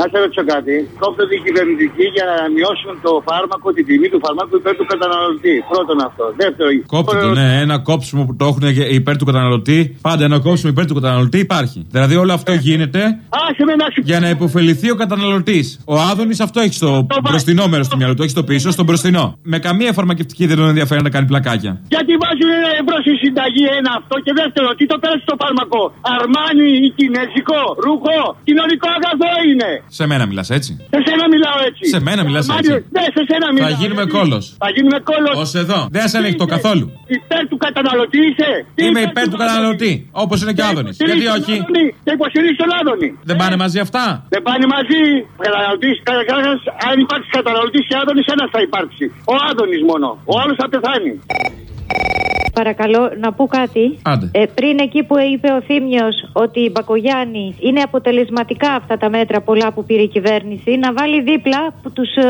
Α σε ρωτήσω κάτι. Κόψατε οι κυβερνητικοί για να μειώσουν το φάρμακο, την τιμή του φαρμάκου υπέρ του καταναλωτή. Πρώτον αυτό. Δεύτερο. Κόπτει το, ναι, ένα κόψιμο που το έχουν υπέρ του καταναλωτή. Πάντα ένα κόψιμο υπέρ του καταναλωτή υπάρχει. Δηλαδή όλο αυτό γίνεται για να υποφεληθεί ο καταναλωτής. Ο Άδωνης αυτό έχει στο μπροστινό μέρο του μυαλού του, έχει στο πίσω, στο μπροστινό. Με καμία φαρμακευτική δεν τον ενδιαφέρει να κάνει πλακάκια. Γιατί βάζουν ευρώ στη συνταγή ένα αυτό και δεύτερο, τι το πέρασε στο φάρμακο. Αρμάνι ή κινέζικο, ρούχο, κοινωνικό αγαθό είναι. Σε μένα μιλάς έτσι; Σε σένα μιλάω έτσι. Σε μένα μιλάς έτσι. Ναι, σε σένα μιλάω. Θα γίνουμε κόλος. Θα γίνουμε κόλος. Ω εδώ. Δεν σε ελέγχει το καθόλου. Υπέρ του καταναλωτή είσαι. Είμαι υπέρ του καταναλωτή. Όπως είναι και ο Άδωνης. Γιατί όχι; Και υποστηρίζει τον Άδωνη. Δεν πάνε μαζί αυτά; Δεν πάνε μαζί. Καταναλωτής, αν υπάρξει καταναλωτής και Άδωνης, ένας θα υπάρξει. Ο Άδωνης μόνο. Ο άλλος θα πεθάνει. Παρακαλώ να πω κάτι. Ε, πριν εκεί που είπε ο Θήμιος ότι η Μπακογιάννη είναι αποτελεσματικά αυτά τα μέτρα πολλά που πήρε η κυβέρνηση, να βάλει δίπλα τους ε,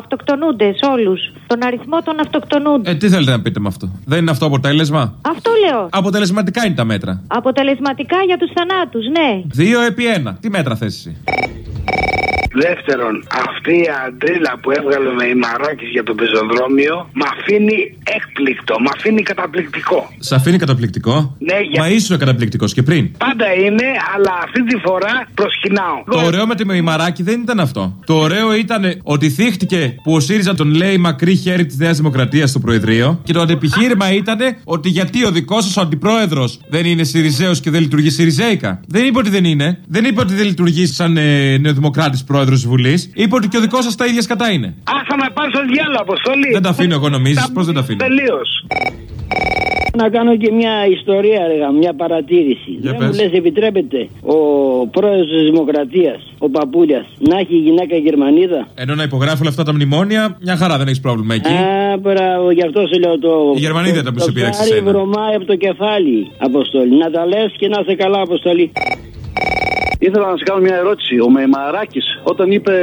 αυτοκτονούντες όλους. Τον αριθμό των αυτοκτονούντων. Ε, τι θέλετε να πείτε με αυτό; Δεν είναι αυτό αποτέλεσμα; Αυτό λέω. Αποτελεσματικά είναι τα μέτρα. Αποτελεσματικά για τους θανάτους, ναι. Δύο επί ένα. Τι μέτρα θες εσύ; Δεύτερον, αυτή η αντρίλα που έβγαλε με η Μαράκη για το πεζοδρόμιο με αφήνει έκπληκτο, με αφήνει καταπληκτικό. Σε αφήνει καταπληκτικό; Ναι, για... Μα ήσουν καταπληκτικός και πριν. Πάντα είναι, αλλά αυτή τη φορά προσκυνάω. Το ωραίο με τη Μαράκη δεν ήταν αυτό. Το ωραίο ήταν ότι θύχτηκε που ο ΣΥΡΙΖΑ τον λέει μακρύ χέρι της Νέας Δημοκρατίας στο Προεδρείο και το αντεπιχείρημα ήταν ότι γιατί ο δικός σας ο αντιπρόεδρος δεν είναι ΣΥΡΙΖΑΕΟ και δεν λειτουργεί ΣΥΡΙΖΑΙΚΑ. Δεν είπε ότι δεν είναι. Δεν είπε ότι δεν λειτουργεί σαν ε, νεοδημοκράτης πρόεδρος πρόεδρος της Βουλής, είπε ότι και ο δικός σας τα ίδια σκατά είναι. Α, θα με πάρεις στο διάλογο, Αποστολή. Δεν τα αφήνω εγώ, νομίζεις; Πώς δεν τα αφήνω; Τελείως. Να κάνω και μια ιστορία, ρεγα, μια παρατήρηση. Για Δεν μου λες, επιτρέπεται ο πρόεδρος της Δημοκρατίας, ο Παπούλιας, να έχει γυναίκα Γερμανίδα; Ενώ να υπογράφει όλα αυτά τα μνημόνια, μια χαρά δεν έχεις πρόβλημα εκεί. Α, μπράβο, γι' αυτό σε λέω το. Η Γερμανίδα ήταν που σε πήραξε. Το βρωμάει από το κεφάλι, Αποστολή. Να τα λες και να σε καλά, Αποστολή. Ήθελα να σα κάνω μια ερώτηση. Ο Μεϊμαράκη, όταν είπε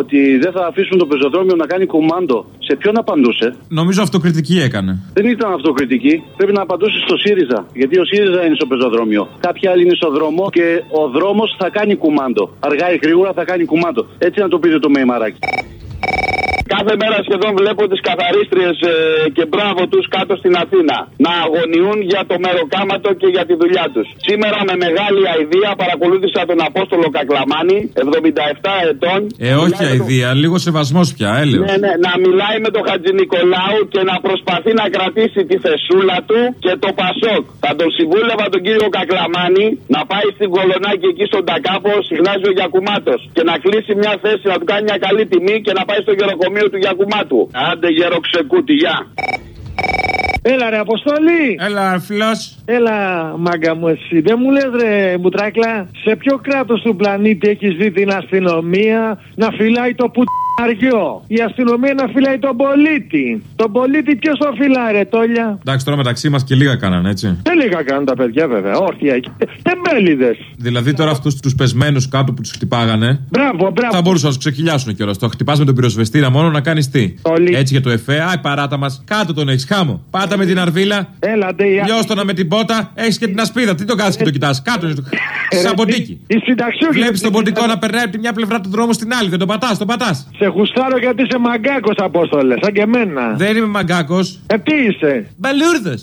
ότι δεν θα αφήσουν το πεζοδρόμιο να κάνει κουμάντο, σε ποιον απαντούσε; Νομίζω αυτοκριτική έκανε. Δεν ήταν αυτοκριτική. Πρέπει να απαντούσε στο ΣΥΡΙΖΑ. Γιατί ο ΣΥΡΙΖΑ είναι στο πεζοδρόμιο. Κάποιοι άλλοι είναι στο δρόμο και ο δρόμος θα κάνει κουμάντο. Αργά ή γρήγορα θα κάνει κουμάντο. Έτσι να το πείτε το Μεϊμαράκη. Κάθε μέρα σχεδόν βλέπω τις καθαρίστριες ε, και μπράβο τους κάτω στην Αθήνα να αγωνιούν για το μεροκάματο και για τη δουλειά τους. Σήμερα με μεγάλη αηδία παρακολούθησα τον Απόστολο Κακλαμάνη, 77 ετών. Ε, όχι αηδία, το... λίγο σεβασμός πια, έλεος. Ναι, ναι, να μιλάει με τον Χατζη Νικολάου και να προσπαθεί να κρατήσει τη θεσούλα του και το Πασόκ. Θα τον συμβούλευα τον κύριο Κακλαμάνη να πάει στην Κολονάκη εκεί στον Τακάπο, συχνάζει ο Γιακουμάτος και να κλείσει μια θέση, να του κάνει μια καλή τιμή και να πάει στο γεροκομείο του Γιακουμάτου. Άντε γέρο ξεκούτι, γεια. Έλα ρε Αποστολή! Έλα φιλός! Έλα μάγκα μου εσύ. Δεν μου λες ρε Μπουτράκλα, σε ποιο κράτος του πλανήτη έχεις δει την αστυνομία να φυλάει το που Αργιό. Η αστυνομία να φυλάει τον πολίτη. Τον πολίτη ποιος το φυλάει, ρε τόλια; Εντάξει, τώρα μεταξύ μας και λίγα κάνανε, έτσι. Δεν λίγα κάνουν τα παιδιά, βέβαια. Όρθια. Τεμπέληδες. Δηλαδή τώρα αυτούς τους πεσμένους κάτω που τους χτυπάγανε. Μπράβο, μπράβο. Θα μπορούσαν να τους ξεκυλιάσουν κιόλας. Το χτυπάς με τον πυροσβεστήρα μόνο να κάνεις τι. Όλοι. Έτσι για το εφέ, άι παράτα μας. Κάτω τον έχεις, χάμω. Πάτα με την αρβίλα. Έλα, Λιώστονα με την πότα. Έχεις και την ασπίδα. Τι το κάνεις και το κοιτάς. Κάτω. Σαν ποντίκι. Βλέπεις τον ποντικό να περνάει από τη μια πλευρά του δρόμου στην άλλη. Δεν τον πατάς, τον πατάς. Σε γουστάρω γιατί είσαι μαγκάκος, Απόστολε, σαν και εμένα. Δεν είμαι μαγκάκος. Ε, τι είσαι; Μπαλούρδε.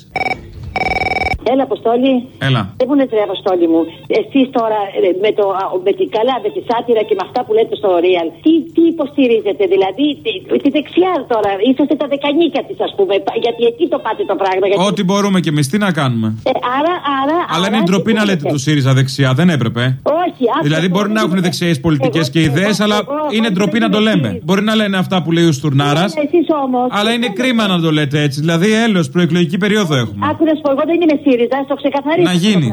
Έλα, Αποστόλη. Έλα. Δεν μου λες, ρε Αποστόλη μου. Εσείς τώρα ε, με, το, με την καλά, με τη σάτυρα και με αυτά που λέτε στο Real, τι, τι υποστηρίζετε, δηλαδή, τη, τη δεξιά τώρα. Είσαστε τα δεκανίκια της, ας πούμε. Γιατί εκεί το πάτε το πράγμα. Γιατί... Ό,τι μπορούμε κι εμείς, τι να κάνουμε; Ε, άρα, άρα. Αλλά είναι ντροπή να λέτε το ΣΥΡΙΖΑ δεξιά, δεν έπρεπε. Όχι, Δηλαδή μπορεί να έχουν δεξιές πολιτικές και ιδέες, αλλά είναι ντροπή να το λέμε. Μπορεί να λένε αυτά που λέει ο Στουρνάρας. Αλλά είναι κρίμα να το λέτε έτσι. Δηλαδή, έλεος, προεκλογική περίοδο έχουμε. Άκου να σου πω, εγώ δεν είμαι ΣΥΡΙΖΑ, στο ξεκαθαρίσω. Να γίνει.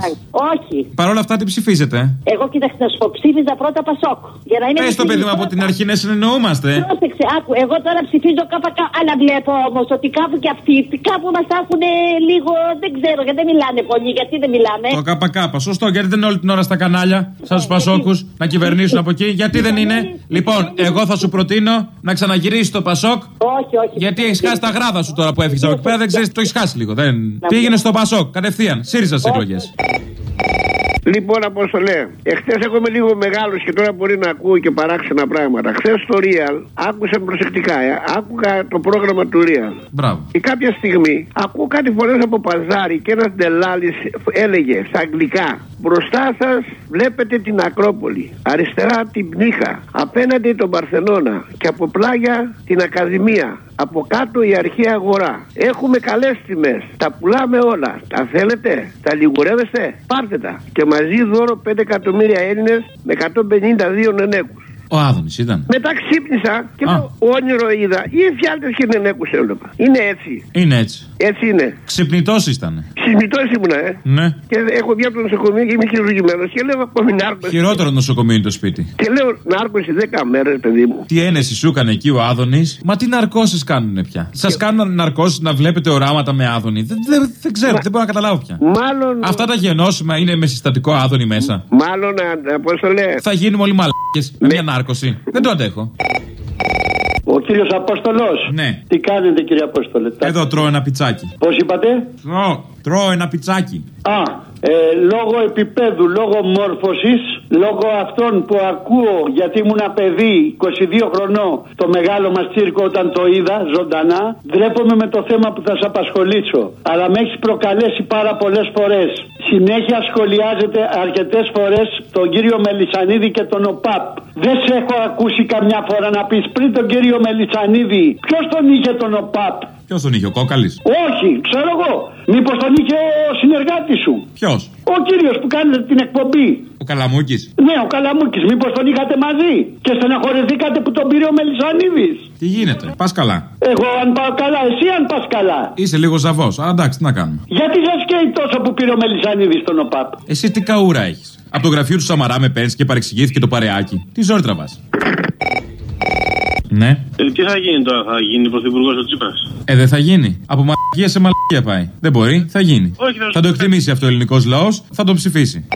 Όχι. Παρ' όλα αυτά τι ψηφίζετε. Εγώ κοίταξε να σου πω, ψήφιζα πρώτα Πασόκ. Για να είναι Πε το παιδί μου από την αρχή να συνεννοούμαστε. Πρόσεξε, άκου, εγώ τώρα ψηφίζω ΚΚ. Αλλά βλέπω όμω ότι κάπου και αυτοί κάπου μα έχουν λίγο. Δεν ξέρω, γιατί δεν μιλάνε πολύ, γιατί δεν μιλάμε. Το ΚΚ, σωστό, γιατί δεν είναι όλη την ώρα στα κανάλια, σαν του Πασόκου, να κυβερνήσουν από εκεί. Γιατί δεν είναι. Λοιπόν, εγώ θα σου προτείνω να ξαναγυρίσει το Πασόκ. Όχι, όχι. Γιατί έχει χάσει τα γράδα σου τώρα που έφυγε από εκεί πέρα, δεν ξέρει, το έχει χάσει λίγο. Δεν... Πήγαινε στο Πασόκ, κατευθείαν. ΣΥΡΙΖΑ στις εκλογές. Λοιπόν, Απόστολε, εχθές εγώ είμαι λίγο μεγάλος και τώρα μπορεί να ακούω και παράξενα πράγματα. Χθες στο Real, άκουσα προσεκτικά, ε, άκουγα το πρόγραμμα του Real. Μπράβο. Και κάποια στιγμή ακούω κάτι φορές από παζάρι και ένας ντελάλης έλεγε στα αγγλικά. Μπροστά σας βλέπετε την Ακρόπολη. Αριστερά την Πνίχα. Απέναντι τον Παρθενώνα. Και από πλάγια την Ακαδημία. Από κάτω η αρχαία αγορά. Έχουμε καλές τιμές. Τα πουλάμε όλα. Τα θέλετε, τα λιγουρεύεστε, πάρτε τα. Και μαζί δώρο 5 εκατομμύρια Έλληνες με 152 νενέκους. Ο Άδωνης ήταν. Μετά ξύπνησα και Α. λέω όνειρο είδα ή εφιάλτε και νενέκου έβλεπα. Είναι έτσι. Είναι έτσι. Έτσι είναι. Ξυπνητός ήταν. Συσμητό ήμουνα, ε. Ναι. Και έχω βγει από το νοσοκομείο και είμαι χειρουργημένος. Και λέω από μην άρκωση. Χειρότερο νοσοκομείο είναι το σπίτι. Και λέω νάρκωση 10 μέρες, παιδί μου. Τι ένεση σου έκανε εκεί ο Άδωνης. Μα τι ναρκώσεις κάνουνε πια. Σας κάνουν ναρκώσεις να βλέπετε οράματα με Άδωνη. Δεν, δεν, δεν ξέρω, δεν μπορώ να καταλάβω πια. Μάλλον. Αυτά τα γενώσιμα είναι με συστατικό Άδωνη μέσα. Μάλλον, πώ το λέει. Θα γίνουμε όλοι μαλάκε με μια νάρκωση. Δεν το αντέχω. Ο κύριος Απόστολος. Ναι. Τι κάνετε, κύριε Απόστολε; Εδώ τρώω ένα πιτσάκι. Πώς είπατε; Τρώω, τρώω ένα πιτσάκι. Α, ε, λόγω επίπεδου, λόγω μόρφωσης, λόγω αυτών που ακούω, γιατί ήμουν παιδί 22 χρονών, το μεγάλο μας τσίρκο όταν το είδα ζωντανά, ντρέπομαι με το θέμα που θα σε απασχολήσω. Αλλά με έχεις προκαλέσει πάρα πολλές φορές. Συνέχεια σχολιάζεται αρκετές φορές τον κύριο Μελισανίδη και τον ΟΠΑΠ. Δεν σε έχω ακούσει καμιά φορά να πεις πριν τον κύριο Μελισανίδη ποιος τον είχε τον ΟΠΑΠ; Ποιος τον είχε, ο κόκαλης; Όχι, ξέρω εγώ. Μήπως τον είχε ο συνεργάτης σου; Ποιος, Ο κύριος που κάνετε την εκπομπή. Ο Καλαμούκης. Ναι, ο Καλαμούκης. Μήπως τον είχατε μαζί. Και στεναχωρηθήκατε που τον πήρε ο Μελισανίδης; Τι γίνεται, πας καλά. Εγώ αν πάω καλά, εσύ αν πας καλά. Είσαι λίγο ζαβός, αλλά εντάξει, τι να κάνουμε. Γιατί σα καίει τόσο που πήρε ο Μελισανίδης τον ΟΠΑΠ; Εσύ τι καούρα έχεις. Από το γραφείο του Σαμαρά με παίρνεις και παρεξηγήθηκε το παρεάκι. Τι ζόρι τραβάς. Ναι. Ε, τι θα γίνει τώρα, θα γίνει πρωθυπουργός ο Τσίπρας; Ε, δεν θα γίνει. Από μαλακία σε μαλακία πάει. Δεν μπορεί, θα γίνει. Όχι, θα σου θα το πω εκτιμήσει αυτό ο ελληνικός λαός, θα το ψηφίσει.